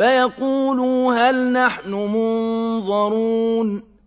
فَيَقُولُوا هَلْ نَحْنُ مُنظَرُونَ